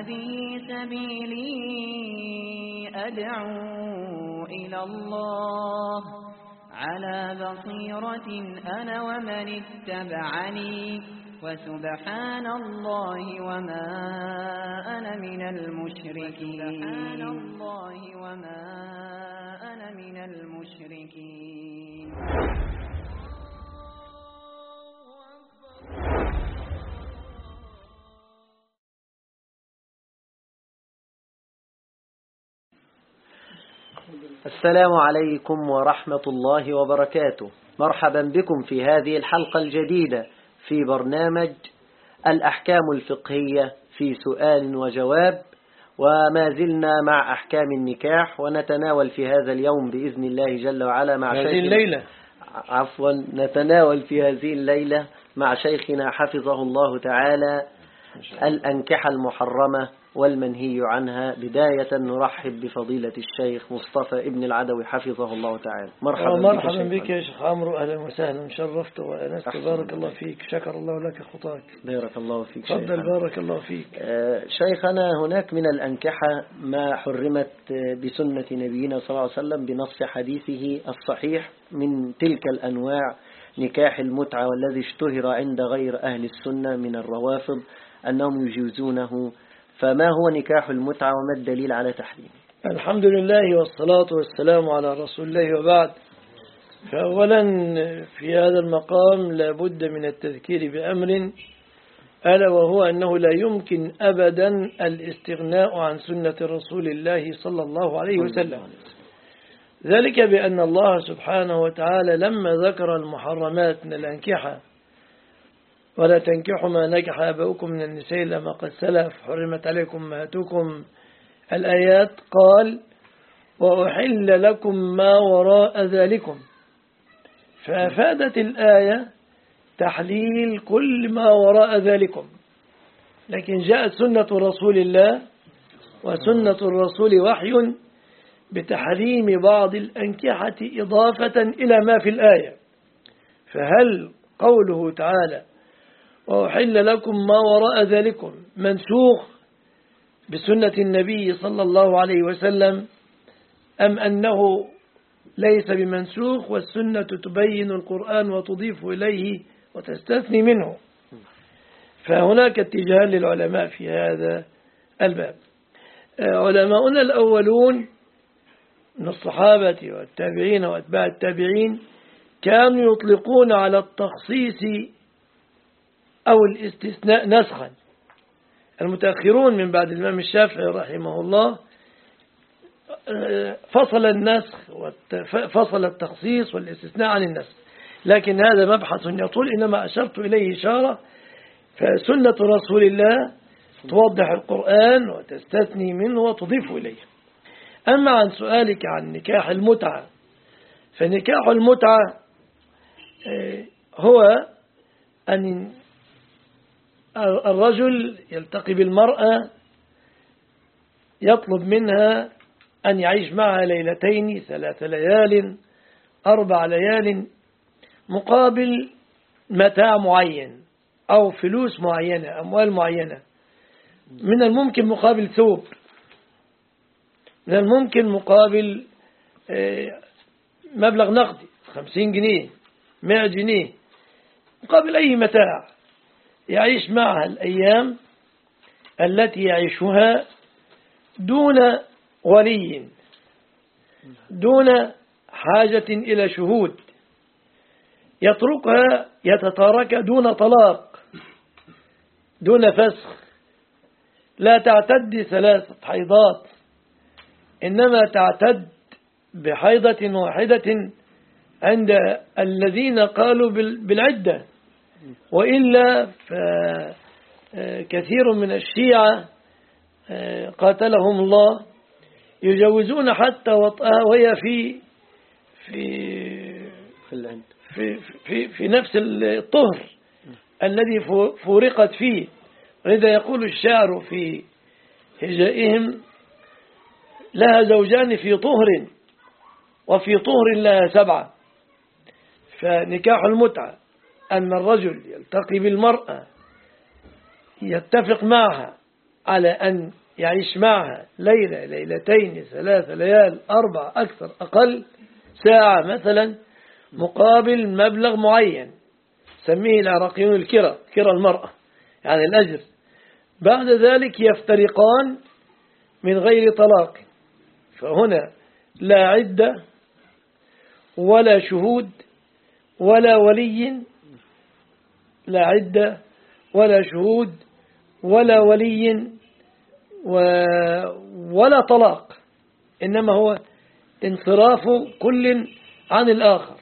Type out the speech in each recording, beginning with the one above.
هذه سبيلي أدعو إلى الله على بصيرة أنا ومن اتبعني وسبحان الله وما أنا من المشركين سبحان الله وما أنا من المشركين السلام عليكم ورحمة الله وبركاته. مرحبا بكم في هذه الحلقة الجديدة في برنامج الأحكام الفقهية في سؤال وجواب. وما زلنا مع أحكام النكاح ونتناول في هذا اليوم بإذن الله جل وعلا مع هذه الليلة. عفوا نتناول في هذه الليلة مع شيخنا حفظه الله تعالى الأنكحة المحرمة والمنهي عنها بداية نرحب بفضيلة الشيخ مصطفى ابن العدوي حفظه الله تعالى مرحبا, مرحبا. بك يا شيخ عمرو أهلا وسهلا شرفت وأنست. بارك الله فيك شكر الله لك خطاك بارك الله فيك تفضل. بارك الله فيك آه، شيخنا هناك من الأنكحة ما حرمت آه، بسنة نبينا صلى الله عليه وسلم بنص حديثه الصحيح من تلك الأنواع نكاح المتعة والذي اشتهر عند غير أهل السنة من الروافض أنهم يجوزونه فما هو نكاح المتعة وما الدليل على تحريمه؟ الحمد لله والصلاة والسلام على رسول الله وبعد. فأولا في هذا المقام لابد من التذكير بأمر ألا وهو أنه لا يمكن أبدا الاستغناء عن سنة رسول الله صلى الله عليه وسلم. ذلك بأن الله سبحانه وتعالى لما ذكر المحرمات من الأنكحة ولا تنكحوا ما نكح آباؤكم من النساء إلا ما قد سلف. حرمت عليكم أمهاتكم الآيات قال وأحل لكم ما وراء ذلكم. فأفادت الآية تحليل كل ما وراء ذلكم. لكن جاءت سنة رسول الله وسنة الرسول وحي بتحريم بعض الأنكحة إضافة إلى ما في الآية. فهل قوله تعالى وأحل لكم ما وراء ذلكم. منسوخ بسنة النبي صلى الله عليه وسلم أم أنه ليس بمنسوخ والسنة تبين القرآن وتضيف إليه وتستثني منه. فهناك اتجاه للعلماء في هذا الباب. علماؤنا الأولون من الصحابة والتابعين وأتباع التابعين كانوا يطلقون على التخصيص أو الاستثناء نسخا. المتأخرون من بعد الإمام الشافعي رحمه الله فصل النسخ فصل التخصيص والاستثناء عن النسخ. لكن هذا مبحث يطول إنما أشرت إليه إشارة فسنة رسول الله توضح القرآن وتستثني منه وتضيف إليه. أما عن سؤالك عن نكاح المتعة فنكاح المتعة هو أن الرجل يلتقي بالمرأة يطلب منها أن يعيش معها ليلتين ثلاث ليال أربع ليال مقابل متاع معين أو فلوس معينة أموال معينة. من الممكن مقابل ثوب. من الممكن مقابل مبلغ نقدي خمسين جنيه مئة جنيه مقابل أي متاع. يعيش معها الأيام التي يعيشها دون ولي دون حاجة إلى شهود. يتركها يتتارك دون طلاق دون فسخ. لا تعتد ثلاثة حيضات إنما تعتد بحيضة واحدة عند الذين قالوا بالعدة. وإلا فكثير من الشيعة قاتلهم الله يجوزون حتى وطئها وهي في في في في, في نفس الطهر الذي فورقت فيه. ولذا يقول الشاعر في هجائهم لها زوجان في طهر وفي طهر لها سبعة. فنكاح المتعة. أن الرجل يلتقي بالمرأة يتفق معها على أن يعيش معها ليلة ليلتين ثلاث ليال أربع أكثر أقل ساعة مثلا مقابل مبلغ معين. سميه العراقيون الكرة كرة المرأة يعني الأجر. بعد ذلك يفترقان من غير طلاق. فهنا لا عدة ولا شهود ولا ولي لا عدة ولا شهود ولا ولي ولا طلاق إنما هو انصراف كل عن الآخر.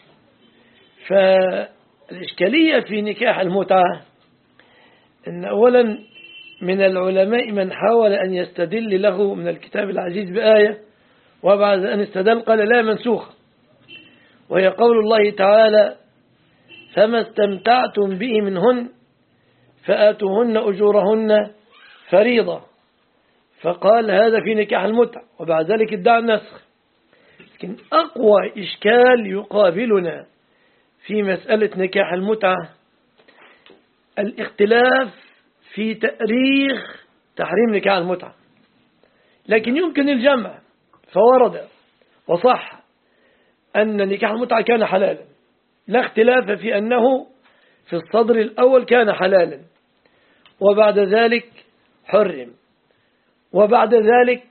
فالإشكالية في نكاح المتعة أن أولا من العلماء من حاول أن يستدل له من الكتاب العزيز بآية وبعد أن استدل قال لا منسوخ وهي قول الله تعالى فما استمتعتم به منهن فآتوهن أجورهن فريضة. فقال هذا في نكاح المتع وبعد ذلك ادعى النسخ. لكن أقوى إشكال يقابلنا في مسألة نكاح المتعة الاختلاف في تأريخ تحريم نكاح المتعة لكن يمكن الجمع فورد وصح أن نكاح المتعة كان حلالا. لا اختلاف في أنه في الصدر الأول كان حلالا وبعد ذلك حرم وبعد ذلك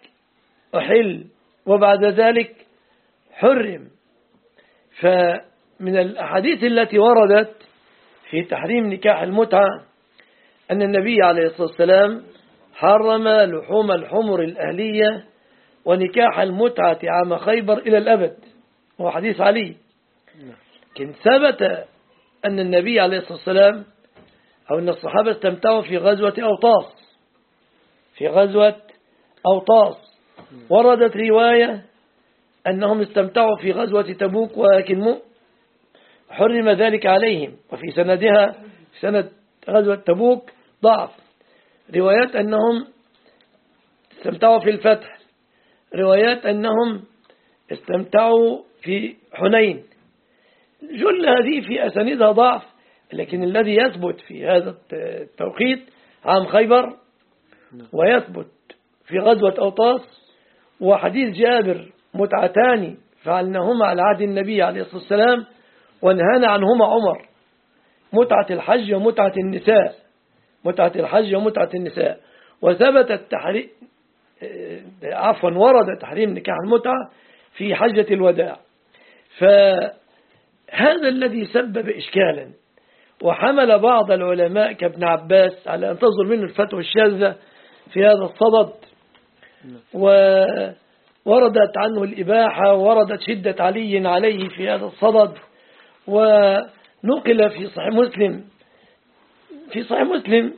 أحل وبعد ذلك حرم. فمن الأحاديث التي وردت في تحريم نكاح المتعة أن النبي عليه الصلاة والسلام حرم لحوم الحمر الأهلية ونكاح المتعة عام خيبر إلى الأبد هو حديث علي. لكن ثبت أن النبي عليه الصلاة والسلام أو أن الصحابة استمتعوا في غزوة أوطاس. في غزوة أوطاس. وردت رواية أنهم استمتعوا في غزوة تبوك ولكن حرم ذلك عليهم. وفي سندها سند غزوة تبوك ضعف. روايات أنهم استمتعوا في الفتح. روايات أنهم استمتعوا في حنين. جل هذه في أسانيدها ضعف لكن الذي يثبت في هذا التوقيت عام خيبر ويثبت في غزوة أوطاس وحديث جابر متعتان فعلناهما على عهد النبي عليه الصلاة والسلام ونهانا عنهما عمر. متعة الحج ومتعة النساء متعة الحج ومتعة النساء. وثبت التحريم عفوا ورد تحريم نكاح المتعة في حجة الوداع. فهذا الذي سبب إشكالا. وحمل بعض العلماء كابن عباس على أن تصدر منه الفتوى الشاذة في هذا الصدد. ووردت عنه الإباحة ووردت شدة علي عليه في هذا الصدد. ونقل في صحيح مسلم في صحيح مسلم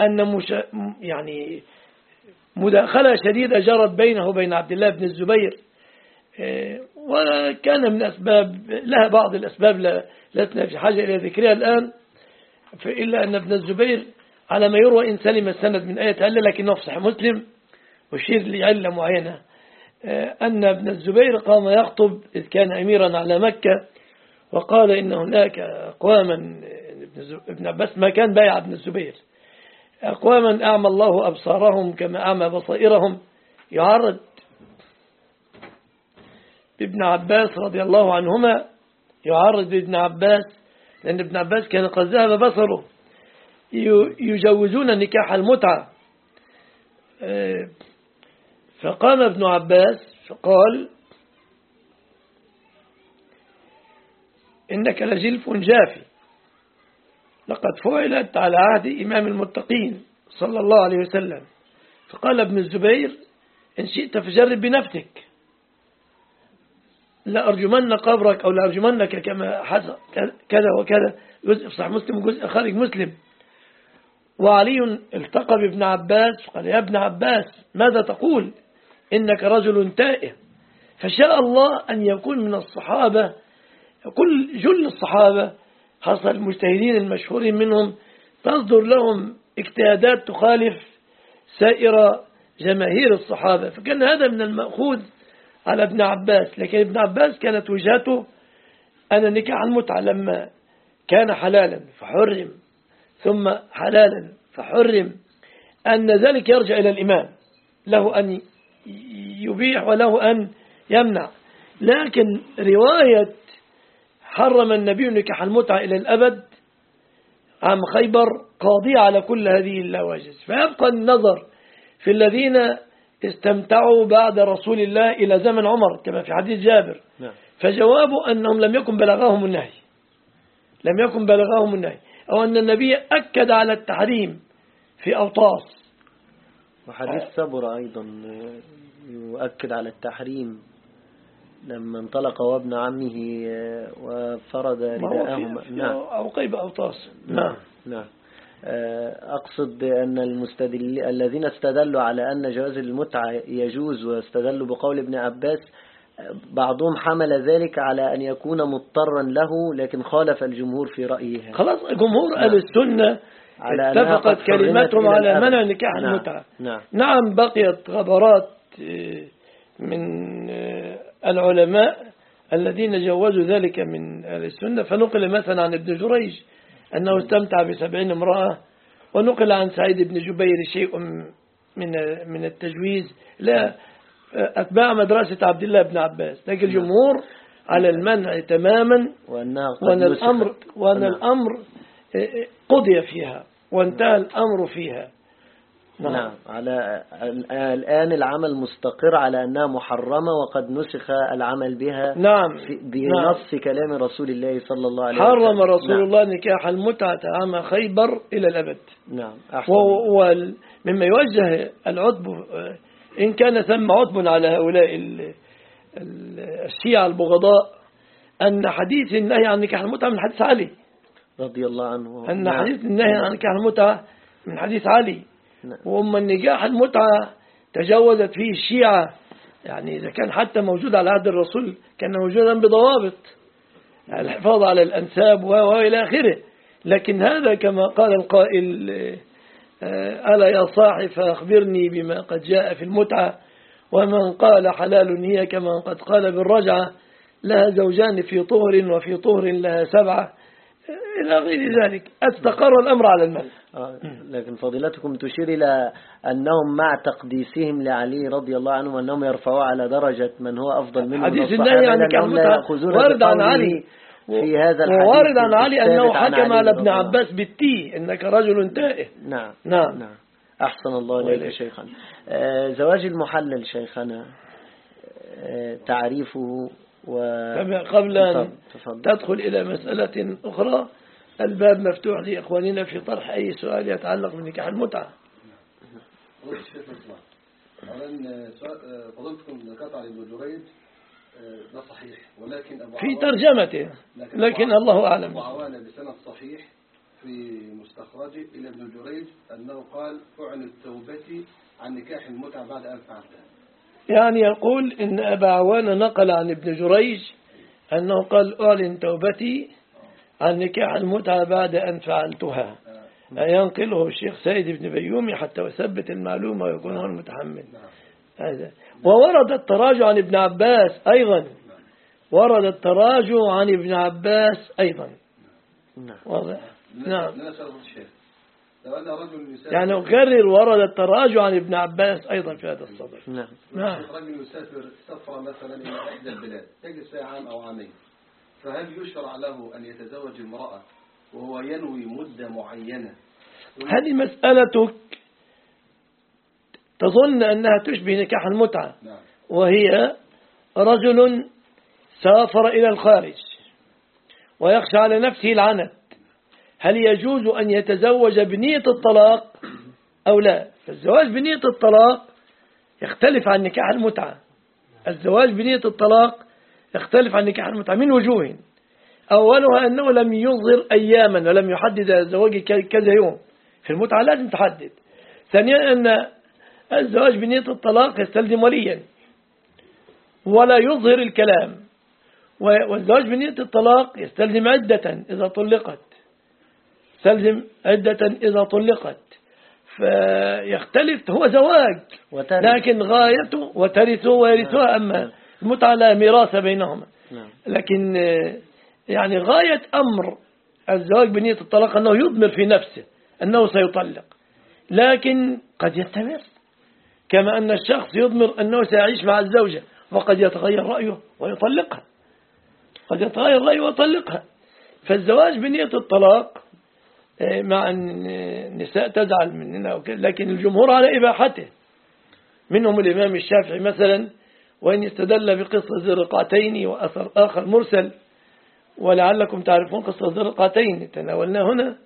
أن مش يعني مداخلة شديدة جرت بينه وبين عبد الله بن الزبير. إيه، وكان من أسباب لها بعض الأسباب لسنا في حاجة إلى ذكرها الآن إلا أن ابن الزبير على ما يروى إن سلم السند من آية هل لكنه في صحيح مسلم وشير لعلة معينة إيه، أن ابن الزبير قام يخطب إذ كان أميرا على مكة وقال إن هناك أقواما ابن عباس ما كان بايع ابن الزبير أقواما أعمى الله أبصارهم كما أعمى بصائرهم. يعرض ابن عباس رضي الله عنهما يعرض ابن عباس لأن ابن عباس كان قد ذهب بصره. يجوزون نكاح المتعة. آه، فقام ابن عباس فقال إنك لجلف جافي. لقد فعلت على عهد إمام المتقين صلى الله عليه وسلم. فقال ابن الزبير إن شئت فجرب بنفسك. لأرجمن قبرك أو لأرجمنك كما حصل كذا وكذا. جزء في صحيح مسلم وجزء خارج مسلم. وعلي التقى بابن عباس قال يا ابن عباس ماذا تقول؟ إنك رجل تائه. فشاء الله أن يكون من الصحابة كل جل الصحابة حصل المجتهدين المشهورين منهم تصدر لهم اجتهادات تخالف سائر جماهير الصحابة. فكان هذا من المأخوذ على ابن عباس. لكن ابن عباس كانت وجهته أن نكاح المتعة لما كان حلالا فحرم ثم حلالا فحرم أن ذلك يرجع إلى الإمام. له أن يبيح وله أن يمنع. لكن رواية حرم النبي نكاح المتعة إلى الأبد عام خيبر قاضية على كل هذه اللواجز فيبقى النظر في الذين استمتعوا بعد رسول الله إلى زمن عمر كما في حديث جابر. نعم. فجوابه أنهم لم يكن بلغاهم النهي. لم يكن بلغاهم النهي. أو أن النبي أكد على التحريم في أوطاس. وحديث صبر أيضا يؤكد على التحريم لما انطلق وابن عمه وفرد رداءهما في- في نعم. أو قيب أوطاس. نعم. نعم. آه، أقصد أن المستدل الذين استدلوا على أن جواز المتعة يجوز واستدلوا بقول ابن عباس آه، بعضهم حمل ذلك على أن يكون مضطرا له لكن خالف الجمهور في رأيه. خلاص جمهور نعم. أهل السنة على اتفقت كلمتهم على. منع نكاح نعم. المتعة نعم نعم بقيت غبرات آه، من آه، العلماء الذين جوزوا ذلك من أهل السنة فنقل مثلا عن ابن جريج أنه استمتع بسبعين امرأة ونقل عن سعيد بن جبير شيء من من التجويز لا أتباع مدرسة عبد الله بن عباس لكن الجمهور على المنع تماما وأنها وأن. الأمر, وأن نعم. الأمر آه، آه، قضي فيها وانتهى الأمر فيها نعم. على الآن العمل مستقر على أنها محرمة وقد نسخ العمل بها نعم. في- نعم. بنص كلام رسول الله صلى الله عليه وسلم. حرم رسول نعم. الله نكاح المتعة عام خيبر إلى الأبد. نعم. أحسن. ومما يوجه العتب إن كان ثم عتب على هؤلاء ال- ال- الشيعة البغضاء أن حديث النهي عن نكاح المتعة من حديث علي. رضي الله عنه. أن نعم. حديث النهي عن نكاح المتعة من حديث علي. نعم. وأما النكاح المتعة تجاوزت فيه الشيعة يعني إذا كان حتى موجود على عهد الرسول كان موجودا بضوابط الحفاظ على الأنساب وإلى آخره. لكن هذا كما قال القائل آه، ألا يا صاحي فأخبرني بما قد جاء في المتعة ومن قال حلال هي كمن قد قال بالرجعة لها زوجان في طهر وفي طهر لها سبعة. إلى غير ذلك أستقر الأمر على المنع آه، لكن فضيلتكم تشير إلى أنهم مع تقديسهم لعلي رضي الله عنه أنهم يرفعوا على درجة من هو أفضل منهم حديث النهي عن يأخذون وارد عن علي في هذا الحديث ووارد عن علي أنه حكم على ابن. عباس بالتي إنك رجل تائه نعم نعم. نعم أحسن الله إليك. شيخنا آه، زواج المحلل شيخنا آه، تعريفه و قبل أن. تدخل إلى مسألة أخرى الباب مفتوح لإخواننا في طرح أي سؤال يتعلق بنكاح المتعة. آه، ذكرت عن ابن جريج آه، ده صحيح ولكن أبو في ترجمته لكن الله أعلم. أبو عوانة بسند صحيح في مستخرجه إلى ابن جريج أنه قال أعلن توبتي عن نكاح المتعة بعد أن فعلتها يعني يقول إن أبا عوان نقل عن ابن جريج أنه قال أعلن توبتي عن نكاح المتعة بعد أن فعلتها ينقله الشيخ سيد بن بيومي حتى يثبت المعلومة ويكون هو المتحمل هذا وورد التراجع عن ابن عباس أيضا ورد التراجع عن ابن عباس أيضا نعم واضح نعم لا سأل فضيلة الشيخ لو أن رجل يسافر يعني أكرر ورد التراجع عن ابن عباس أيضا في هذا الصدر نعم. نعم. رجل يسافر سفرة مثلا إلى إحدى البلاد تجلس فيها عام أو عامين فهل يشرع له أن يتزوج امرأة وهو ينوي مدة معينة؟ هذه مسألتك تظن أنها تشبه نكاح المتعة نعم. وهي رجل سافر إلى الخارج ويخشى على نفسه العنت. هل يجوز أن يتزوج بنية الطلاق أو لا؟ فالزواج بنية الطلاق يختلف عن نكاح المتعة. الزواج بنية الطلاق يختلف عن نكاح المتعة من وجوه. أولها أنه لم يظهر أياما ولم يحدد الزواج كذا يوم. في المتعة لازم تحدد. ثانيا أن الزواج بنية الطلاق يستلزم وليا. ولا يظهر الكلام. والزواج بنية الطلاق يستلزم عدة إذا طلقت. يستلزم عدة إذا طلقت. فيختلف هو زواج وترك لكن غايته وترثه ويرثها. أما المتعة لا ميراث بينهما. نعم. لكن يعني غاية أمر الزواج بنية الطلاق أنه يضمر في نفسه أنه سيطلق. لكن قد يستمر. كما أن الشخص يضمر أنه سيعيش مع الزوجة وقد يتغير رأيه ويطلقها. قد يتغير رأيه ويطلقها. فالزواج بنية الطلاق مع أن النساء تزعل مننا لكن الجمهور على إباحته. منهم الإمام الشافعي مثلا وإن استدل بقصة ذي الرقعتين وأثر آخر مرسل ولعلكم تعرفون قصة ذي الرقعتين تناولنا هنا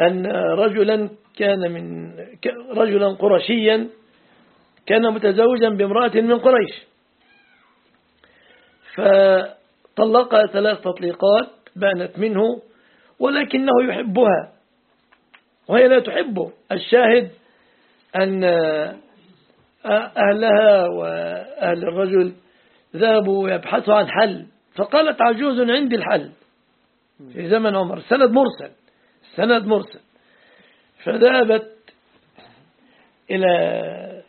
أن رجلا كان من رجلا قرشيا كان متزوجا بامرأة من قريش. فطلقها ثلاث تطليقات بانت منه ولكنه يحبها. وهي لا تحبه الشاهد أن أهلها وأهل الرجل ذهبوا يبحثوا عن حل. فقالت عجوز عندي الحل. في زمن عمر. سند مرسل. سند مرسل. فذهبت إلى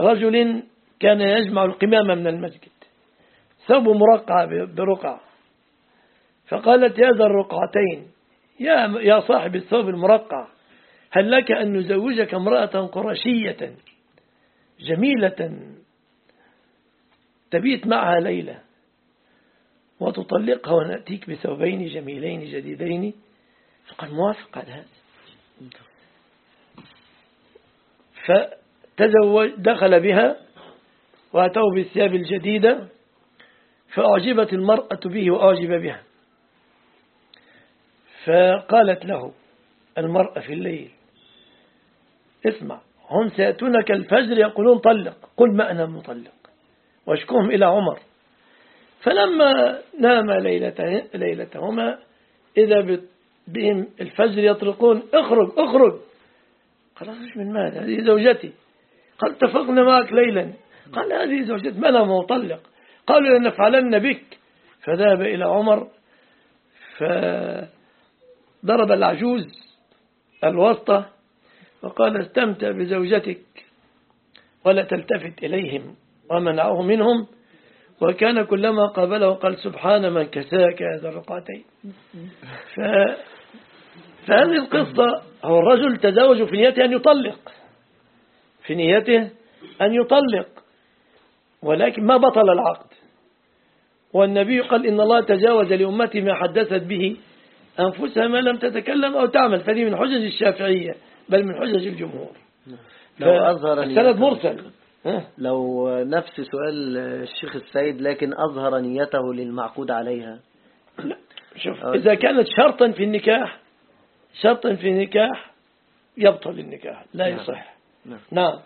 رجل كان يجمع القمامة من المسجد. ثوب مرقع برقع فقالت يا ذا الرقعتين. يا يا صاحب الثوب المرقع. هل لك أن نزوجك امرأة قرشية جميلة تبيت معها ليلة وتطلقها ونأتيك بثوبين جميلين جديدين؟ فقال موافق على هذا. فتزوج دخل بها وأتوا بالثياب الجديدة فأعجبت المرأة به وأعجب بها. فقالت له المرأة في الليل اسمع هم سيأتونك الفجر يقولون طلق قل ما أنا مطلق. واشكوهم إلى عمر. فلما نام ليلته ليلتهما إذا بهم الفجر يطرقون اخرج اخرج. قال أخرج من ماذا؟ هذه زوجتي. قال اتفقنا معك ليلا. قال هذه زوجتي ما أنا مطلق. قالوا لنفعلن بك. فذهب إلى عمر فضرب العجوز الوسطى وقال استمتع بزوجتك ولا تلتفت إليهم ومنعه منهم وكان كلما قابله قال سبحان من كساك هذا الرقعتين ف... فهذه القصة هو الرجل تزوج في نيته أن يطلق. في نيته أن يطلق. ولكن ما بطل العقد. والنبي قال إن الله تجاوز لأمتي ما حدثت به أنفسها ما لم تتكلم أو تعمل. فهذه من حجج الشافعية. بل من حجج الجمهور. لو أظهر السند مرسل. لو نفس سؤال الشيخ السيد لكن أظهر نيته للمعقود عليها. لا شوف إذا كانت شرطا في النكاح شرطا في النكاح يبطل النكاح لا نعم. يصح. نعم, نعم.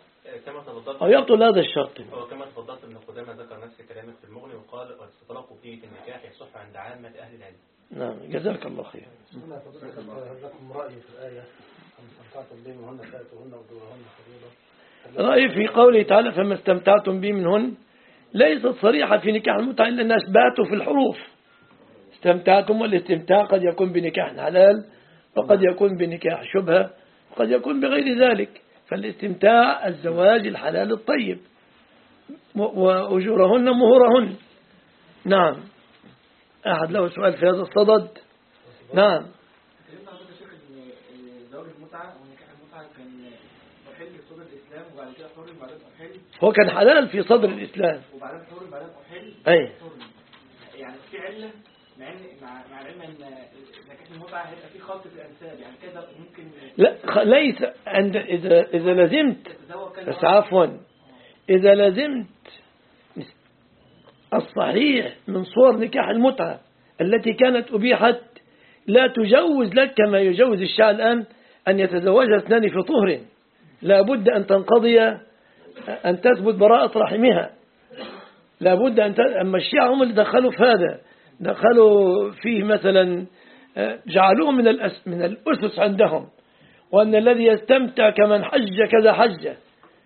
كما تفضلت. أو يبطل هذا الشرط. هو كما تفضلت ابن قدامة ذكر نفس كلامك في المغني وقال والاستطلاق في النكاح يصح عند عامة أهل العلم. نعم. جزاك الله خير لكم رأي في الآية؟ استمتعتم به منهن فأتوهن وجوههن فريضة رأي في قوله تعالى فما استمتعتم به منهن. ليست صريحة في نكاح المتعة إلا الناس باتوا في الحروف. استمتعتم والاستمتاع قد يكون بنكاح حلال وقد يكون بنكاح شبهة وقد يكون بغير ذلك. فالاستمتاع الزواج الحلال الطيب. وأجورهن مهورهن. نعم. أحد له سؤال في هذا الصدد؟ نعم. هو كان حلال في صدر الإسلام. وبعدين حر وبعدين أحل. أي. يعني في علة مع مع مع العلم إن المتعة هيبقى في خلط في الانساب يعني كذا ممكن لا ليس. عند اذا إذا لزمت بس عفوا. إذا لزمت الصحيح من صور نكاح المتعة التي كانت أبيحت لا تجوز لك كما يجوز الشيعة الآن أن يتزوج اثنان في طهر. لا بد أن تنقضي أن تثبت براءة رحمها. لا بد أن. أما الشيعة هم اللي دخلوا في هذا. دخلوا فيه مثلا آه، جعلوه من الأس من الأسس عندهم. وأن الذي يستمتع كمن حج كذا حجة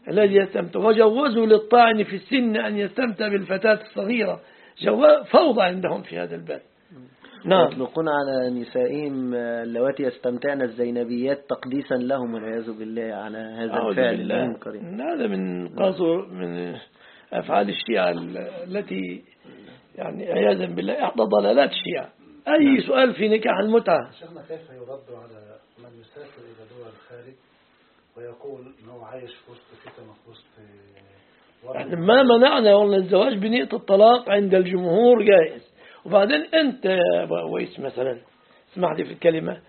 الذي يستمتع. وجوزوا للطاعن في السن أن يستمتع بالفتاة الصغيرة. فوضى عندهم في هذا الباب. نعم. يطلقون على نسائهم آه، اللواتي يستمتعن الزينبيات تقديسا لهم والعياذ بالله على هذا الفعل المنكر. هذا من قصر من أفعال الشيعة التي يعني عياذا بالله إحدى ضلالات الشيعة. أي نعم. سؤال في نكاح المتعة؟ شيخنا كيف يرد على من يسافر إلى دول الخارج ويقول ان هو عايش في وسط فتنه في وسط يعني ورد ما منعنا والله الزواج بنية الطلاق عند الجمهور جائز. وبعدين أنت يا ويس مثلا اسمح لي في الكلمة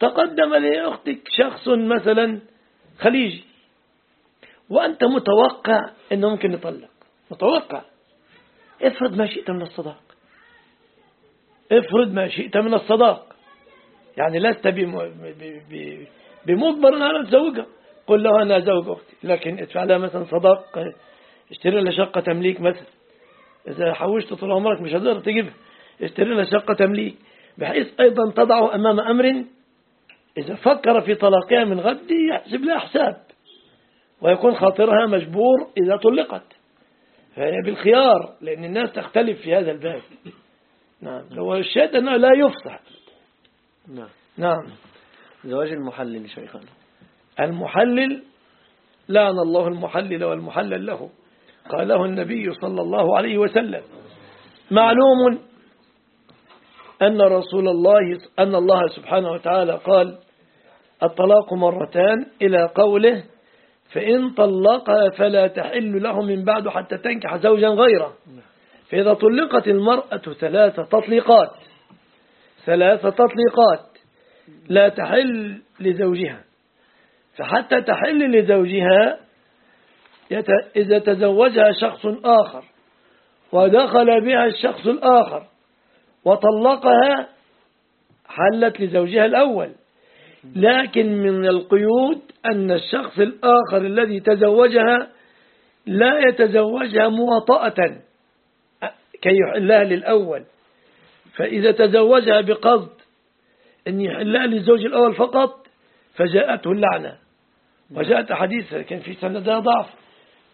تقدم لأختك شخص مثلا خليجي وأنت متوقع أنه ممكن يطلق. متوقع. افرض ما شئت من الصداق. افرض ما شئت من الصداق. يعني لست بمجبر على تزوجها. قل له أنا زوج أختي. لكن ادفع لها مثلا صداق اشتري لها شقة تمليك مثلا. إذا حوشت طول عمرك مش هتقدر تجيبها. لها شقة تمليك بحيث أيضا تضعه أمام أمر إذا فكر في طلاقها من غد يحسب لها حساب ويكون خاطرها مجبور إذا طلقت. فهي بالخيار لأن الناس تختلف في هذا الباب. نعم هو الشاهد أنه لا يفصح. نعم. نعم. زواج المحلل شيخنا المحلل لعن الله المحلل والمحلل له. قاله النبي صلى الله عليه وسلم معلوم أن رسول الله أن الله سبحانه وتعالى قال الطلاق مرتان إلى قوله فإن طلقها فلا تحل له من بعد حتى تنكح زوجا غيره. فإذا طلقت المرأة ثلاث تطليقات ثلاث تطليقات لا تحل لزوجها. فحتى تحل لزوجها إذا تزوجها شخص آخر ودخل بها الشخص الآخر وطلقها حلت لزوجها الأول. لكن من القيود أن الشخص الآخر الذي تزوجها لا يتزوجها مواطأة كي يحلها للأول. فإذا تزوجها بقصد أن يحلها للزوج الأول فقط فجاءته اللعنة. وجاءت حديث كان في سندها ضعف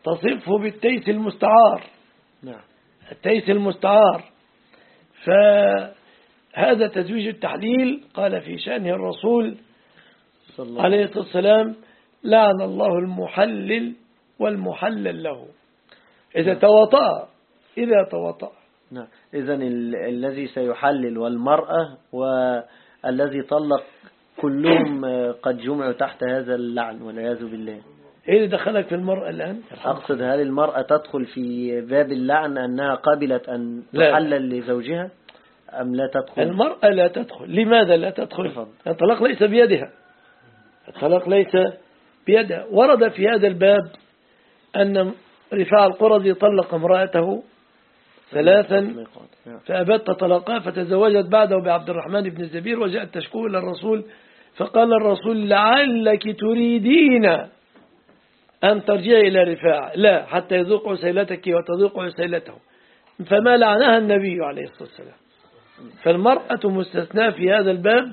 تصفه بالتيس المستعار. نعم. التيس المستعار. فهذا تزويج التحليل قال في شأنه الرسول صلى الله عليه الصلاة والسلام لعن الله المحلل والمحلل له. إذا تواطأ إذا تواطأ نعم. إذا ال- الذي سيحلل والمرأة والذي طلق كلهم آه، قد جمعوا تحت هذا اللعن والعياذ بالله. إيه اللي دخلك في المرأة الآن أقصد هل المرأة تدخل في باب اللعن أنها قبلت أن لا. تحلل لزوجها أم لا تدخل المرأة لا تدخل لماذا لا تدخل. الطلاق ليس بيدها الطلاق ليس بيدها ورد في هذا الباب أن رفاع القرظي طلق امرأته ثلاثا. فأبت طلقها فتزوجت بعده بعبد الرحمن بن الزبير وجاءت تشكو إلى الرسول فقال الرسول لعلك تريدين أن ترجعي إلى رفاع لا حتى يذوق عسيلتك وتذوق عسيلته فما لعنها النبي عليه الصلاة والسلام. فالمرأة مستثناة في هذا الباب.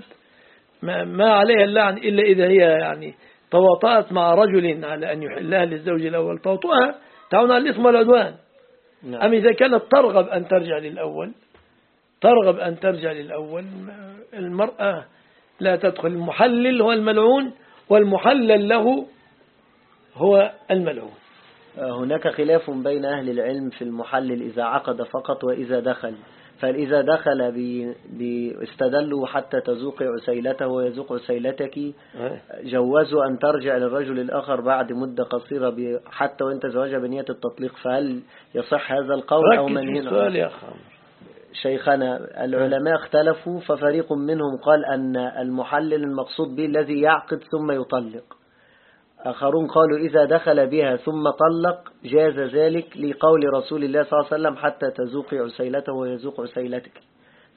ما, عليها اللعن إلا إذا هي يعني تواطأت مع رجل على أن يحلها للزوج الأول. تواطؤها تعون على الإثم والعدوان. نعم. أم إذا كانت ترغب أن ترجع للأول ترغب أن ترجع للأول المرأة لا تدخل. المحلل هو الملعون والمحلل له هو الملعون. هناك خلاف بين أهل العلم في المحلل إذا عقد فقط وإذا دخل. فإذا دخل بي بي استدلوا حتى تذوق عسيلته ويذوق عسيلتك. جوزوا أن ترجع للرجل الآخر بعد مدة قصيرة حتى وإن تزوجها بنية التطليق. فهل يصح هذا القول أو من هنا؟ السؤال يا خامر شيخنا العلماء اختلفوا ففريق منهم قال أن المحلل المقصود به الذي يعقد ثم يطلق. آخرون قالوا إذا دخل بها ثم طلق جاز ذلك لقول رسول الله صلى الله عليه وسلم حتى تذوقي عسيلته ويذوق عسيلتك.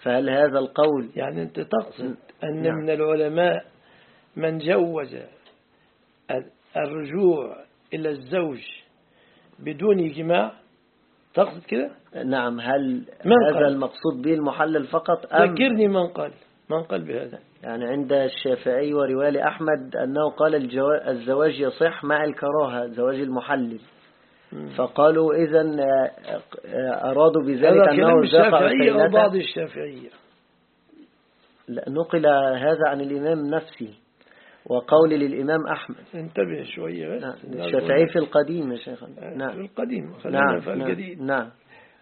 فهل هذا القول؟ يعني أنت تقصد أن نعم. من العلماء من جوز ال- الرجوع إلى الزوج بدون جماع تقصد كده؟ نعم هل من هذا قال؟ المقصود به المحلل فقط أم ذكرني من قال من قال بهذا. يعني عند الشافعي ورواية أحمد أنه قال الزواج يصح مع الكراهة زواج المحلل. فقالوا إذا أرادوا بذلك هذا أنه ذاق الشافعية أو عسيلته بعض الشافعية؟ نقل هذا عن الإمام نفسه وقول للإمام أحمد. انتبه شوية بس. نعم. الشافعي في القديم يا شيخ. في نعم. القديم خلينا نعم. في الجديد نعم, نعم.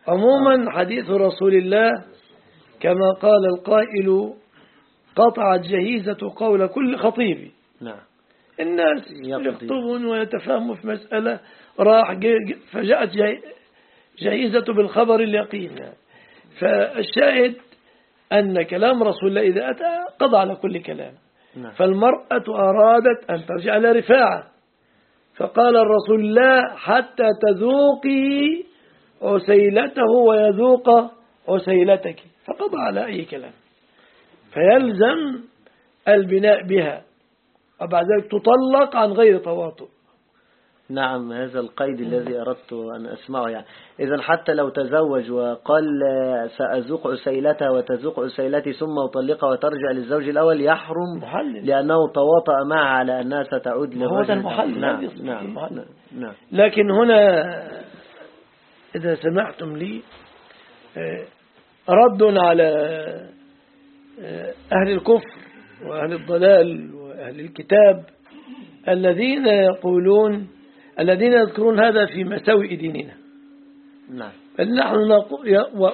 عموما حديث رسول الله كما قال القائل قطعت جهيزة قول كل خطيب. نعم. الناس. يخطبون ويتفاهموا في مسألة راح فجاءت جائزة بالخبر اليقين. فالشاهد أن كلام رسول الله إذا أتى قضى على كل كلام. نعم. فالمرأة أرادت أن ترجع إلى رفاعة. فقال الرسول لا حتى تذوقي عسيلته ويذوق عسيلتك فقضى على أي كلام. فيلزم البناء بها. وبعد ذلك تطلق عن غير تواطؤ. نعم هذا القيد الذي أردت أن أسمعه. يعني إذا حتى لو تزوج وقال سأذوق عسيلتها وتذوق عسيلتي ثم أطلقها وترجع للزوج الأول يحرم محلل. لأنه تواطأ معها على أنها ستعود هو للرجل ده المحلل، نعم هذا نعم المحلل. نعم. لكن هنا إذا سمعتم لي آه، رد على أهل الكفر وأهل الضلال وأهل الكتاب الذين يقولون الذين يذكرون هذا في مساوئ ديننا. نعم. بل نحن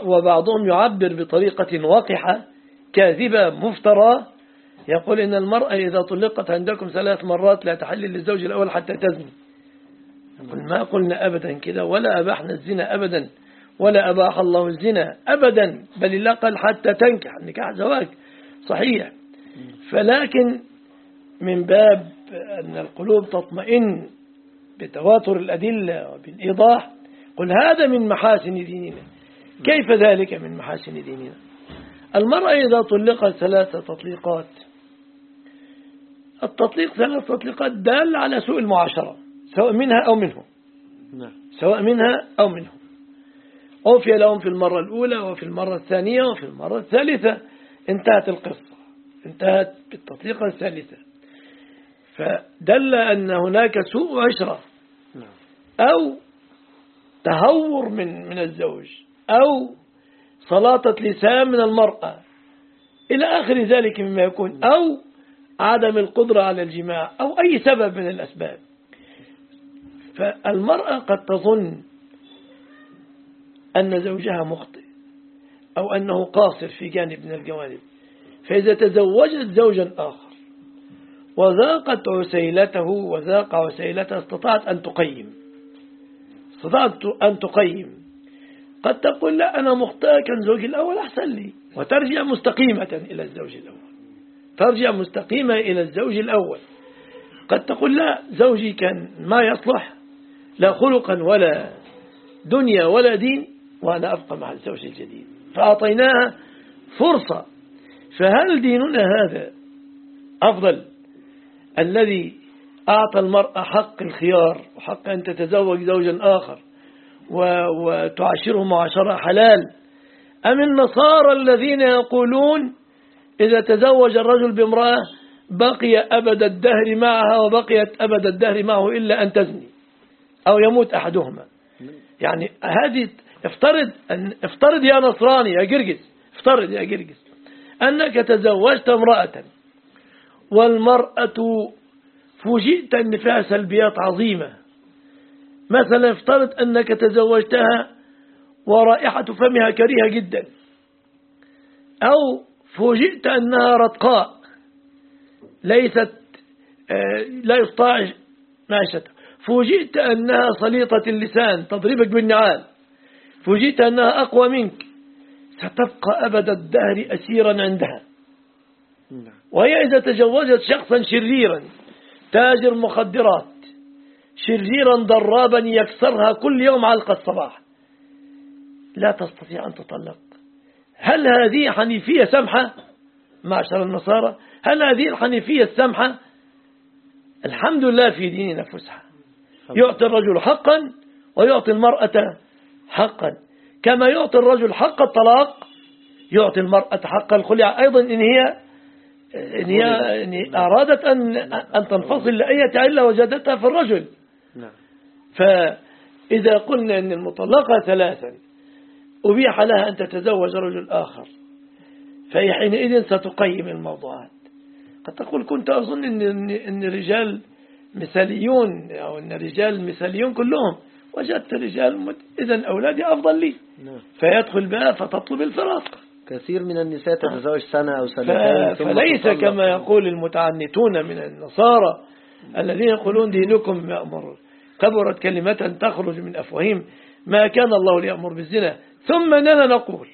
وبعضهم يعبر بطريقة وقحة كاذبة مفترى يقول إن المرأة إذا طلقت عندكم ثلاث مرات لا تحل للزوج الأول حتى تزني. ما قلنا أبدا كده ولا أباحنا الزنا أبدا. ولا أباح الله الزنا أبدا بل الله قال حتى تنكح النكاح زواج صحيح. فلكن من باب أن القلوب تطمئن بتواتر الأدلة وبالإيضاح قل هذا من محاسن ديننا. كيف ذلك من محاسن ديننا؟ المرأة إذا طلقت ثلاثة تطليقات التطليق ثلاث تطليقات دال على سوء المعاشرة سواء منها أو منه نعم. سواء منها أو منه أوفي لهم في المرة الأولى وفي المرة الثانية وفي المرة الثالثة. انتهت القصة انتهت بالتطليقة الثالثة. فدل أن هناك سوء عشرة. أو تهور من من الزوج أو سلاطة لسان من المرأة. إلى آخر ذلك مما يكون. أو عدم القدرة على الجماع أو أي سبب من الأسباب. فالمرأة قد تظن أن زوجها مخطئ أو أنه قاصر في جانب من الجوانب. فإذا تزوجت زوجا آخر وذاقت عسيلته وذاق عسيلته استطاعت أن تقيم. استطاعت أن تقيم. قد تقول لا أنا مخطئة كان زوجي الأول أحسن لي. وترجع مستقيمة إلى الزوج الأول. ترجع مستقيمة إلى الزوج الأول. قد تقول لا زوجي كان ما يصلح لا خلقا ولا دنيا ولا دين. وأنا أبقى مع الزوج الجديد. فأعطيناها فرصة. فهل ديننا هذا أفضل الذي أعطى المرأة حق الخيار وحق أن تتزوج زوجا آخر وتعاشره معاشرة حلال؟ أم النصارى الذين يقولون إذا تزوج الرجل بامرأة بقي أبد الدهر معها وبقيت أبد الدهر معه إلا أن تزني أو يموت أحدهما. يعني هذه افترض أن افترض يا نصراني يا جرجس افترض يا جرجس أنك تزوجت امرأة والمرأة فوجئت أن فيها سلبيات عظيمة. مثلا افترض أنك تزوجتها ورائحة فمها كريهة جدا. أو فوجئت أنها رتقاء ليست آه، لا يستطاع معيشتها. فوجئت أنها صليطة اللسان تضربك بالنعال. فوجئت أنها أقوى منك. ستبقى أبد الدهر أسيرا عندها. نعم. وهي إذا تزوجت شخصا شريرا تاجر مخدرات شريرا ضرابا يكسرها كل يوم علقة الصباح. لا تستطيع أن تطلق. هل هذه حنيفية سمحة؟ معشر النصارى هل هذه الحنيفية السمحة؟ الحمد لله في ديننا فسحة يعطي الرجل حقا ويعطي المرأة حقا. كما يعطي الرجل حق الطلاق يعطي المرأة حق الخلع أيضا إن هي إن هي إن أرادت أن أن تنفصل لأية علة وجدتها في الرجل. نعم. فإذا قلنا أن المطلقة ثلاثا أبيح لها أن تتزوج رجل آخر. فهي حينئذ ستقيم الموضوعات. قد تقول كنت أظن أن, أن الرجال مثاليون أو أن الرجال مثاليون كلهم وجدت رجال إذا أولادي أفضل لي. نعم. فيدخل بها فتطلب الفراق. كثير من النساء تتزوج سنة أو سنتين فليس. كما يقول المتعنتون من النصارى الذين يقولون دينكم يأمر. كبرت كلمة تخرج من أفواههم ما كان الله ليأمر بالزنا. ثم أننا نقول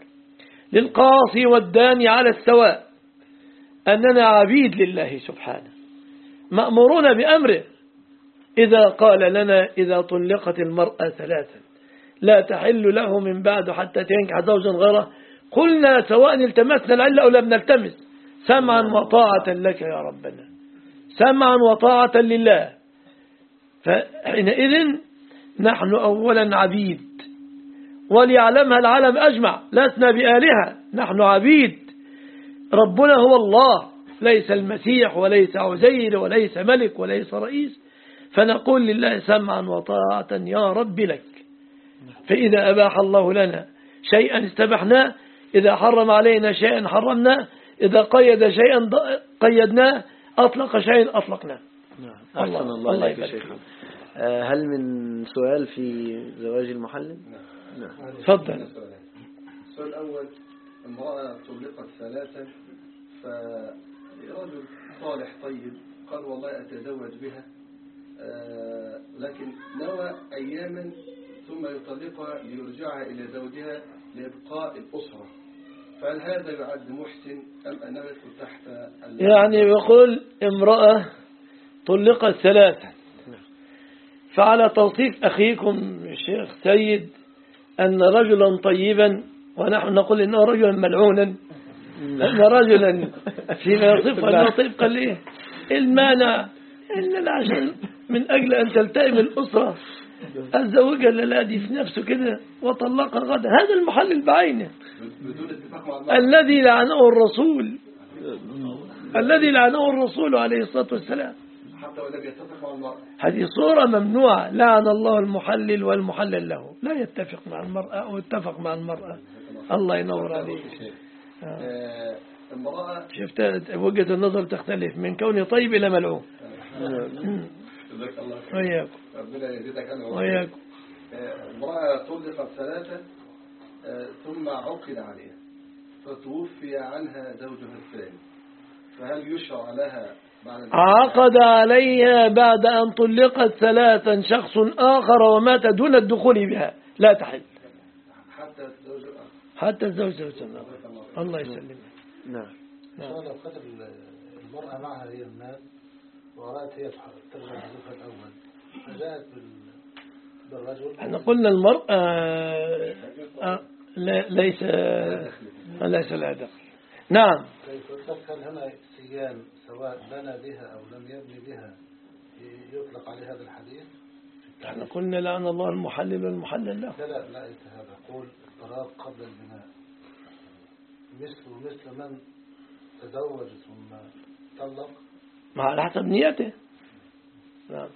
للقاصي والداني على السواء أننا عبيد لله سبحانه. مأمورون بأمره. إذا قال لنا إذا طلقت المرأة ثلاثا لا تحل له من بعد حتى تنكح زوجا غيره. قلنا سواء التمسنا العلة أو لم نلتمس. سمعا وطاعة لك يا ربنا. سمعا وطاعة لله. فحينئذ نحن أولا عبيد. وليعلمها العالم أجمع. لسنا بآلهة. نحن عبيد. ربنا هو الله. ليس المسيح وليس عزير وليس ملك وليس رئيس. فنقول لله سمعا وطاعة يا رب لك. فإذا أباح الله لنا شيئا استبحناه إذا حرم علينا شيئا حرمناه إذا قيد شيئا قيدناه أطلق شيئا أطلقناه. نعم. أحسن الله, الله يا يبارك آه، هل من سؤال في زواج المحلل؟ نعم. تفضل. السؤال الأول امرأة طلقت ثلاثا فرجل صالح طيب قال والله أتزوج بها؟ لكن نوى أياما ثم يطلقها ليرجعها إلى زوجها لإبقاء الأسرة. فهل هذا يعد محسن أم أنه يدخل تحت ال- يعني يقول امرأة طلقت ثلاثا فعلى توصيف أخيكم الشيخ سيد أن رجلا طيبا ونحن نقول إنه رجلا ملعونا. أن رجلا فيما يصفه أنه طيب قال ليه المانع؟ إلا عشان من أجل أن تلتئم الأسرة. الزوجة الذي في نفسه كده وطلقها غدا. هذا المحلل بعينه المرأة الذي لعنه الرسول. الذي لعنه الرسول عليه الصلاة والسلام. حتى ولم يتفق مع المرأة هذه صورة ممنوعة. لعن الله المحلل والمحلل له. لا يتفق مع المرأة أو اتفق مع المرأة. الله ينور عليك. آه. آه، امرأة شفت؟ وجهة النظر تختلف. من كونه طيب إلى ملعون. جزاك الله خير. وياكم ربنا يزيدك أنا وياكم آه، امرأة طلقت ثلاثة آه، ثم عقد عليها فتوفي عنها زوجها الثاني. فهل يشرع لها بعد عقد عليها بعد أن طلقت ثلاثا شخص آخر ومات دون الدخول بها. لا تحل. حتى الزوج الآخر حتى الزوج زوج الآخر الله يسلمك. نعم. إن شاء الله لو كانت ال- المرأة معها هي المال. وأرادت هي ترجع لزوجها الأول. فجاءت بال- بالرجل. إحنا قلنا المرأة آه، لا- ليس ليس لها دخل. نعم. كيف هل هنا سيان سواء بنى بها أو لم يبني بها يطلق عليه هذا الحديث إحنا قلنا لعن الله المحلل والمحلل له. لا لا لا ليس هذا. قول الطلاق قبل البناء. مثل مثل من تزوج ثم طلق ما على حسب نيته نعم.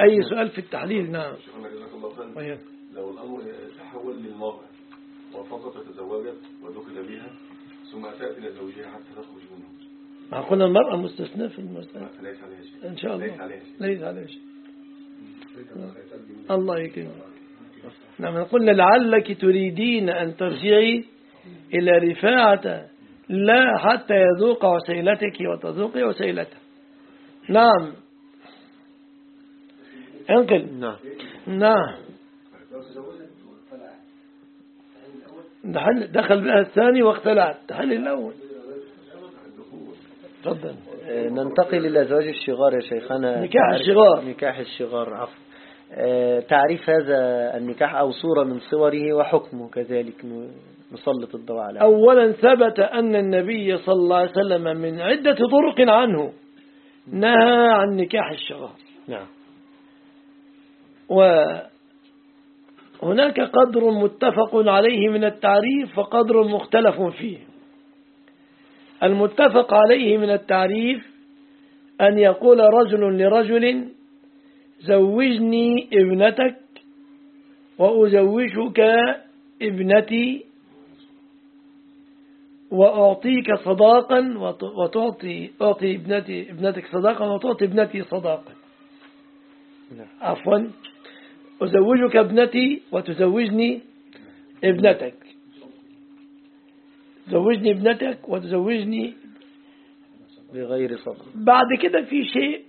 أي سؤال في التحليل؟ نعم. شيخنا جزاك الله خير. لو الأمر تحول للمرأة وفقط تزوجت ودخل بها ثم أساءت إلى زوجها حتى تخرج منه. ما قلنا المرأة مستثناة في المسألة. فليس عليها شيء. إن شاء الله. ليس عليها شيء. ليس عليه شيء. الله يكرمك. نعم قلنا لعلك تريدين أن ترجعي إلى رفاعة لا حتى يذوق وسيلتك وتذوقي وسيلته نعم. انقل نعم. نعم. دخل, دخل بها الثاني واختلعت تحل الأول. تفضل. آه، ننتقل إلى زواج الشغار يا شيخنا. نكاح الشغار. نكاح الشغار عفوا. آه، تعريف هذا النكاح أو صورة من صوره وحكمه كذلك. نسلط الضوء على أولا ثبت أن النبي صلى الله عليه وسلم من عدة طرق عنه. نهى عن نكاح الشغار نعم. وهناك قدر متفق عليه من التعريف وقدر مختلف فيه. المتفق عليه من التعريف أن يقول رجل لرجل زوجني ابنتك وأزوجك ابنتي وأعطيك صداقا وت- وتعطي أعطي ابنتي ابنتك صداقا وتعطي ابنتي صداقا. نعم. عفوا. أزوجك ابنتي وتزوجني ابنتك. زوجني ابنتك وتزوجني بغير صدق. بعد كده في شيء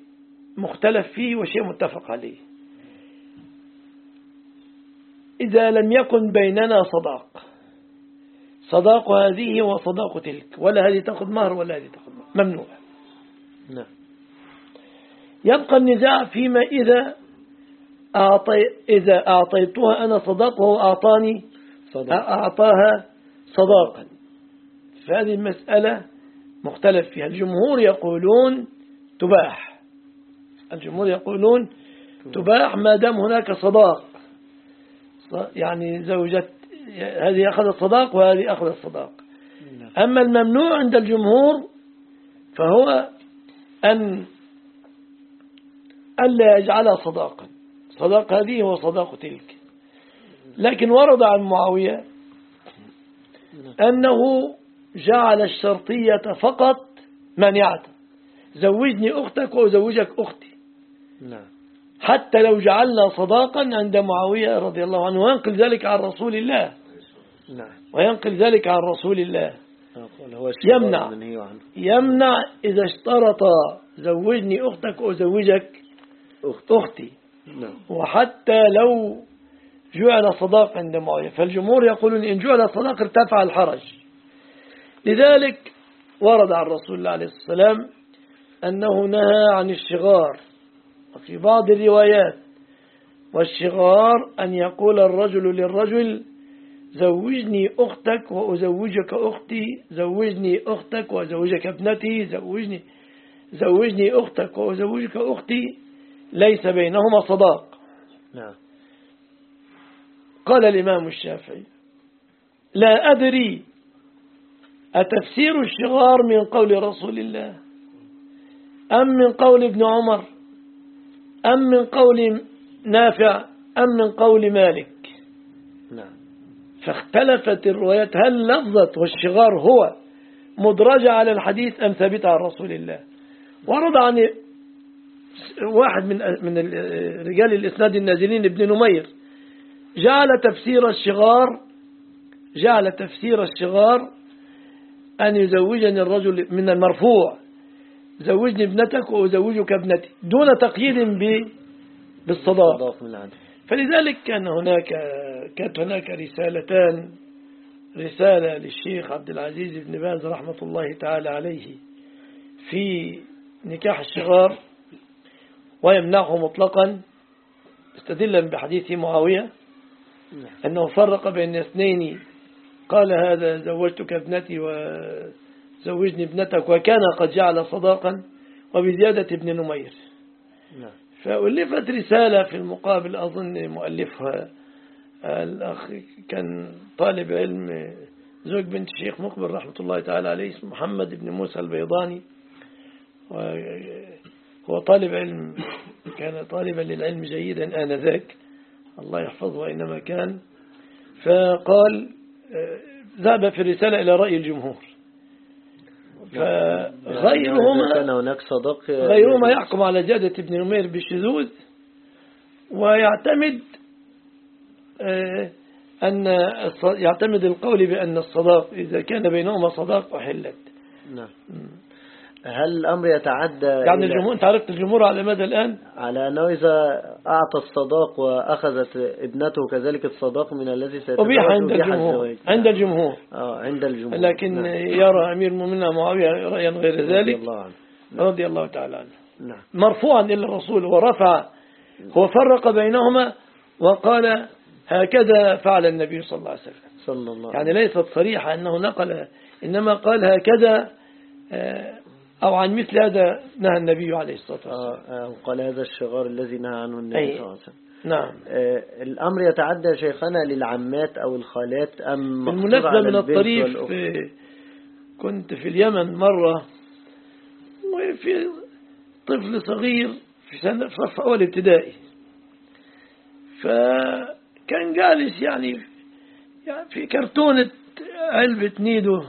مختلف فيه وشيء متفق عليه. إذا لم يكن بيننا صداق صداق هذه وصداق تلك ولا هذه تأخذ مهر ولا هذه تأخذ مهر. ممنوع. نعم. يبقى النزاع فيما إذا أعطي إذا أعطيتها أنا صداق وهو أعطاني صدق أعطاها صداقا. فهذه المسألة مختلف فيها. الجمهور يقولون تباح. الجمهور يقولون تباح. ما دام هناك صداق. يعني زوجة هذه أخذت صداق وهذه أخذت صداق أما الممنوع عند الجمهور فهو أن ألا يجعلها صداقا. صداق هذه وصداق تلك. لكن ورد عن معاوية أنه جعل الشرطية فقط مانعة زوجني أختك وأزوجك أختي. نعم. حتى لو جعلنا صداقا عند معاوية رضي الله عنه وينقل ذلك عن رسول الله. نعم. وينقل ذلك عن رسول الله. يمنع. يمنع إذا اشترط زوجني أختك وأزوجك أخت. أختي. نعم. وحتى لو جعل صداق عند معاوية. فالجمهور يقولون إن جعل صداق ارتفع الحرج. لذلك ورد عن رسول الله عليه السلام أنه نهى عن الشغار. وفي بعض الروايات والشغار أن يقول الرجل للرجل زوجني أختك وأزوجك أختي زوجني أختك وأزوجك ابنتي زوجني زوجني أختك وأزوجك أختي ليس بينهما صداق. نعم. قال الإمام الشافعي لا أدري أتفسير الشغار من قول رسول الله أم من قول ابن عمر؟ أم من قول نافع أم من قول مالك. نعم. فاختلفت الروايات. هل لفظة والشغار هو مدرجة على الحديث أم ثابتة عن رسول الله؟ ورد عن واحد من من رجال الإسناد النازلين ابن نمير. جعل تفسير الشغار جعل تفسير الشغار أن يزوجني الرجل من المرفوع. زوجني ابنتك وأزوجك ابنتي دون تقييد بالصداق. فلذلك كان هناك كانت هناك رسالتان. رسالة للشيخ عبد العزيز بن باز رحمة الله تعالى عليه في نكاح الشغار ويمنعه مطلقا استدلا بحديث معاوية أنه فرق بين اثنين قال هذا زوجتك ابنتي وزوجني ابنتك وكان قد جعل صداقا وبزيادة ابن نمير. نعم. فألفت رسالة في المقابل أظن مؤلفها الأخ كان طالب علم زوج بنت الشيخ مقبل رحمة الله تعالى عليه اسمه محمد بن موسى البيضاني. هو طالب علم كان طالبا للعلم جيدا آنذاك الله يحفظه أينما كان. فقال ذهب في الرسالة إلى رأي الجمهور. فغيرهما كان هناك صداق غيرهما يحكم على جادة ابن نمير بالشذوذ ويعتمد آه، أن يعتمد القول بأن الصداق إذا كان بينهما صداق أحلت نعم. هل الأمر يتعدى يعني الجمهور أنت عرفت الجمهور على مدى الآن؟ على أنه إذا أعطى الصداق وأخذت ابنته كذلك الصداق من الذي سيتزوج أبيح عند الجمهور. عند الجمهور. آه عند الجمهور. لكن نعم. يرى أمير المؤمنين معاوية رأيا غير رضي ذلك. الله عنه. رضي الله تعالى عنه. نعم. مرفوعا إلى الرسول ورفع هو فرق بينهما وقال هكذا فعل النبي صلى الله عليه وسلم. صلى الله يعني ليست صريحة أنه نقل إنما قال هكذا آه، أو عن مثل هذا نهى النبي عليه الصلاة والسلام. آه آه قال هذا الشغار الذي نهى عنه النبي. صلى الله عليه وسلم. نعم. آه الأمر يتعدى شيخنا للعمات أو الخالات أم بالمناسبة من الطريف كنت في اليمن مرة وفي طفل صغير في سنة في أول ابتدائي. فكان جالس يعني يعني في كرتونة علبة نيدو.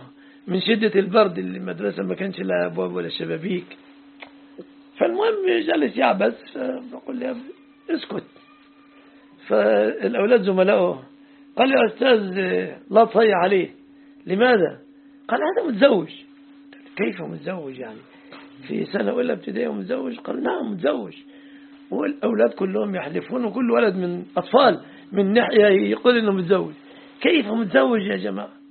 من شدة البرد اللي المدرسة ما كانش لها أبواب ولا شبابيك. فالمهم جالس يعبس فبقول له اسكت. فالأولاد زملائه قال يا أستاذ لا تصيح عليه. لماذا؟ قال هذا متزوج. كيف متزوج يعني؟ في سنة أولى ابتدائي ومتزوج؟ قال نعم متزوج. والأولاد كلهم يحلفون وكل ولد من أطفال من ناحية يقول إنه متزوج. كيف متزوج يا جماعة؟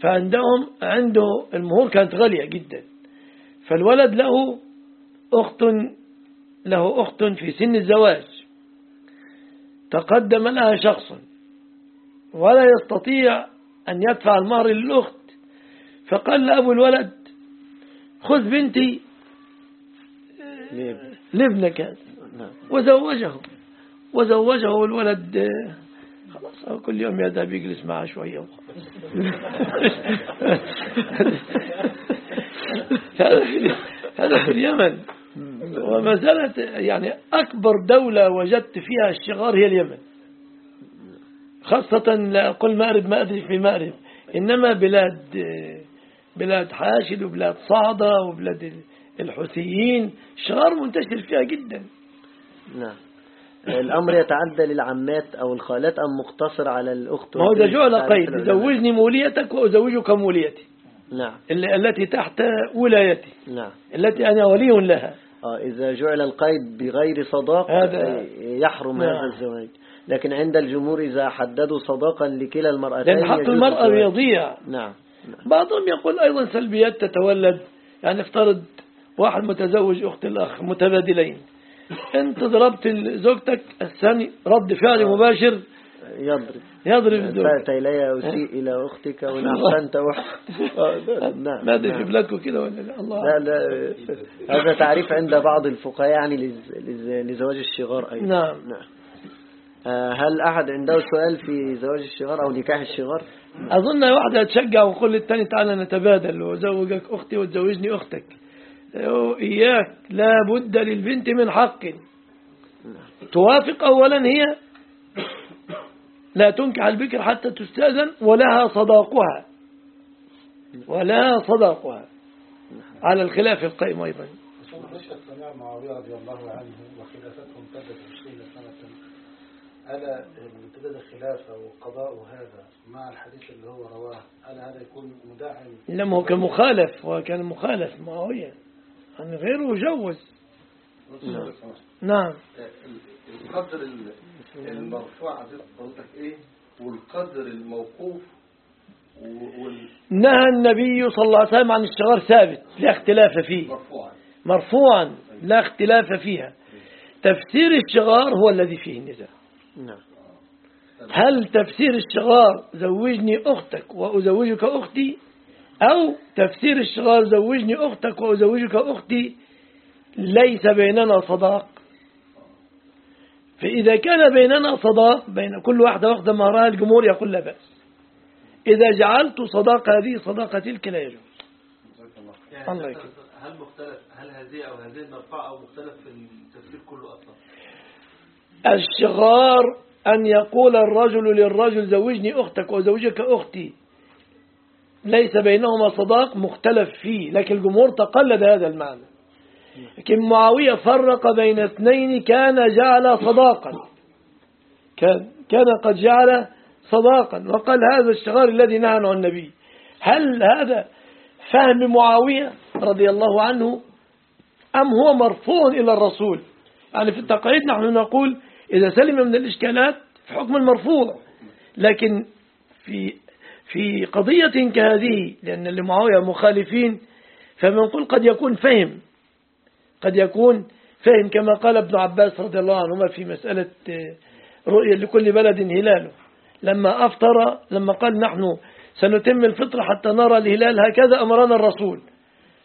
فعندهم عنده المهور كانت غالية جدا. فالولد له أخت له أخت في سن الزواج. تقدم لها شخص. ولا يستطيع أن يدفع المهر للأخت. فقال لأبو الولد خذ بنتي؟ لابنك. نعم. وزوجه. وزوجه والولد آه، خلاص كل يوم يذهب يجلس معه شوية. وخلاص. هذا في- هذا في اليمن. وما زالت يعني أكبر دولة وجدت فيها الشغار هي اليمن. خاصة لا أقول مأرب ما أدري في مأرب. إنما بلاد بلاد حاشد وبلاد صعدة وبلاد الحوثيين الشغار منتشر فيها جدا. نعم. الأمر يتعدى للعمات أو الخالات أم مقتصر على الأخت ما هو ده جعل قيد؟ زوجني موليتك وأزوجك موليتي. نعم. التي تحت ولايتي. نعم. التي أنا ولي لها. آه إذا جعل القيد بغير صداق هذا- يحرم نعم. هذا الزواج. لكن عند الجمهور إذا حددوا صداقا لكلا المرأتين لأن حق المرأة. يضيع نعم. بعضهم يقول أيضا سلبيات تتولد. يعني افترض واحد متزوج أخت الأخ متبادلين. أنت ضربت زوجتك الثاني رد فعل مباشر. يضرب. يضرب زوجتك. أسأت إلي أسيء إلى أختك وإن أحسنت أحسن نعم ما في نعم. بلادكم كده ولا لا. الله. لا لا هذا تعريف عند بعض الفقهاء يعني لز- لز- لزواج الشغار أيضا. نعم. نعم. آه، هل أحد عنده سؤال في زواج الشغار أو نكاح الشغار؟ أظن واحدة تشجع وتقول للتاني تعالى نتبادل وزوجك أختي وتزوجني أختك. إياك لا بد للبنت من حق. توافق أولا هي لا تنكح البكر حتى تستأذن ولها صداقها. ولها صداقها. على الخلاف القائم أيضا. معاوية رضي الله عنه وخلافته امتدت عشرين سنة ألا امتداد الخلافة وقضاء هذا مع الحديث اللي هو رواه ألا هذا يكون مدعم؟ لما هو كان مخالف وكان مخالف معاوية. يعني غيره جوز نعم. نعم. القدر ال- المرفوع حضرتك إيه؟ والقدر الموقوف و- نهى النبي صلى الله عليه وسلم عن الشغار ثابت لا اختلاف فيه. والمرفوع مرفوعا لا اختلاف فيها. تفسير الشغار هو الذي فيه النزاع. نعم. هل تفسير الشغار زوجني أختك وأزوجك أختي؟ أو تفسير الشغار زوجني أختك وأزوجك أختي ليس بيننا صداق. فإذا كان بيننا صداق بين كل واحدة واخدة مهرها الجمهور يقول لا بأس. إذا جعلت صداق هذه صداقة تلك لا يجوز. يعني الله يكرمك. هل مختلف هل هذه أو هذه المرفوعة أو مختلف في التفسير كله أصلا؟ الشغار أن يقول الرجل للرجل زوجني أختك وزوجك أختي ليس بينهما صداق مختلف فيه لكن الجمهور تقلد هذا المعنى. لكن معاوية فرق بين اثنين كان جعل صداقا. كان, كان قد جعل صداقا. وقال هذا الشغار الذي نهى عنه النبي. هل هذا فهم معاوية رضي الله عنه أم هو مرفوع إلى الرسول؟ يعني في التقعيد نحن نقول إذا سلم من الإشكالات في حكم المرفوع. لكن في في قضية كهذه لأن لمعاوية مخالفين فبنقول قد يكون فهم قد يكون فهم كما قال ابن عباس رضي الله عنهما في مسألة آه، رؤية لكل بلد هلاله لما أفطر لما قال نحن سنتم الفطر حتى نرى الهلال هكذا أمرنا الرسول.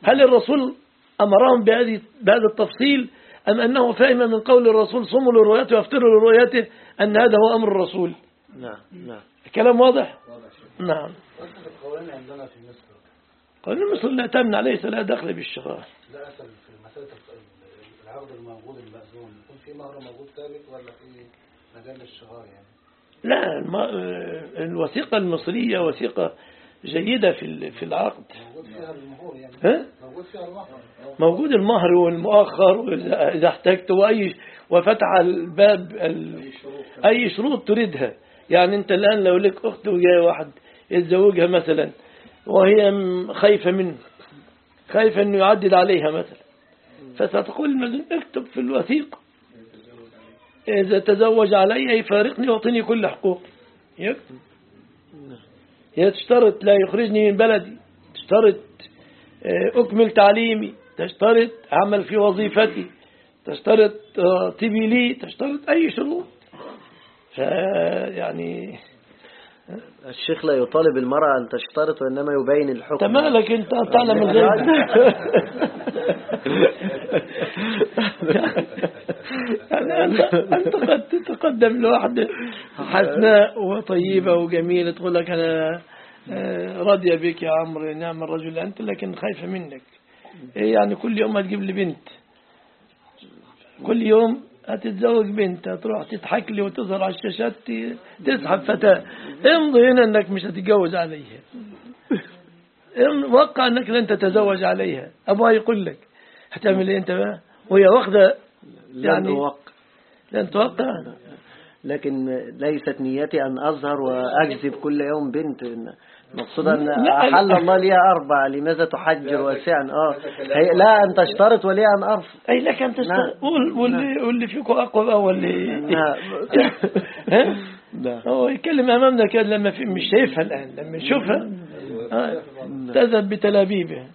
هل الرسول أمرهم بهذه بهذا التفصيل أم أنه فهم من قول الرسول صموا لرؤيته وأفطروا لرؤيته أن هذا هو أمر الرسول؟ نعم نعم. الكلام واضح؟ نعم. أصل القوانين عندنا في مصر. قانون مصر لا تمنع ليس لا دخل بالشغار لا أصل في مسألة ال- العقد الموجود المأذون يكون في مهر موجود ثابت ولا في مجال الشغار يعني؟ لا الم- الوثيقة المصرية وثيقة جيدة في ال- في العقد. موجود فيها المهور يعني؟ ها؟ موجود فيها المهر. موجود المهر والمؤخر إذا احتجت وأي وفتح الباب ال... أي شروط. تريدها. يعني أنت الآن لو لك أخت وجاي واحد يتزوجها مثلا وهي خايفة منه خايف أنه يعدل عليها مثلا. فستقول اكتب في الوثيقة. إذا تزوج علي يفارقني ويعطيني كل حقوقي. يكتب. هي تشترط لا يخرجني من بلدي تشترط آه، أكمل تعليمي تشترط أعمل في وظيفتي تشترط آه، طبي لي تشترط أي شروط. فيعني الشيخ لا يطالب المرأة أن تشترط وإنما يبين الحكم. انت مالك انت تعلم الغيب. يعني أنت انت قد تتقدم لواحدة حسناء وطيبة وجميلة تقول لك أنا آه، راضية بك يا عمرو نعم الرجل أنت لكن خايفة منك. إيه يعني كل يوم هتجيب لي بنت كل يوم هتتزوج بنت هتروح تضحك لي وتظهر على الشاشات تسحب فتاة. امضي هنا إنك مش هتتجوز عليها. وقع إنك لن تتزوج عليها. أبوها يقول لك هتعمل إيه أنت بقى؟ وهي واخدة لن يعني أوقع لن توقع. لكن ليست نيتي أن أظهر وأجذب كل يوم بنت. مقصود أن أحل الله لي أربع لماذا تحجر واسعا آه. هي لا أن تشترط ولي أن أرفض أي لك أن تشتغل نعم. قول واللي واللي فيكم أقوى بقى واللي نعم. ها؟ نعم. هو يتكلم أمامنا كده لما في مش شايفها الآن لما يشوفها. آه، تذهب بتلابيبها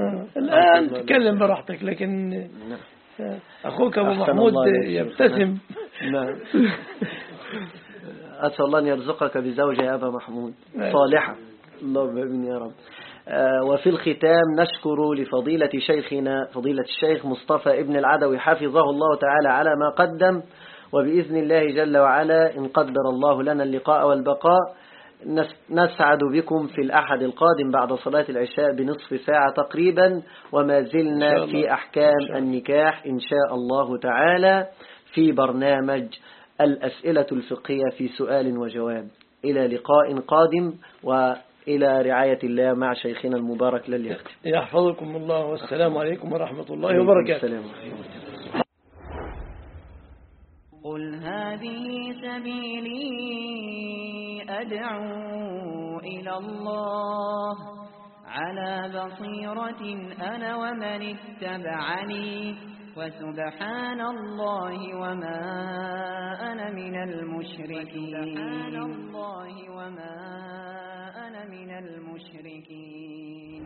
آه، الآن تتكلم براحتك لكن أخوك أبو أحسن محمود. يبتسم. نعم. أسأل الله أن يرزقك بزوجة يا أبا محمود. صالحة. اللهم يا رب. آه، وفي الختام نشكر لفضيلة شيخنا فضيلة الشيخ مصطفى ابن العدوي حفظه الله تعالى على ما قدم وبإذن الله جل وعلا إن قدر الله لنا اللقاء والبقاء. نس- نسعد بكم في الأحد القادم بعد صلاة العشاء بنصف ساعة تقريبا وما إن زلنا. في أحكام النكاح إن شاء الله تعالى في برنامج الأسئلة الفقهية في سؤال وجواب. إلى لقاء قادم وإلى رعاية الله مع شيخنا المبارك لليقظة. يحفظكم الله والسلام عليكم ورحمة الله وبركاته. السلام. قل هذه سبيلي أدعو إلى الله. على بصيرة أنا ومن اتبعني. وسبحان الله وما أنا من المشركين. الله وما أنا من المشركين.